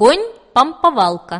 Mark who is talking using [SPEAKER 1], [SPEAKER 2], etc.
[SPEAKER 1] Конь-помповалка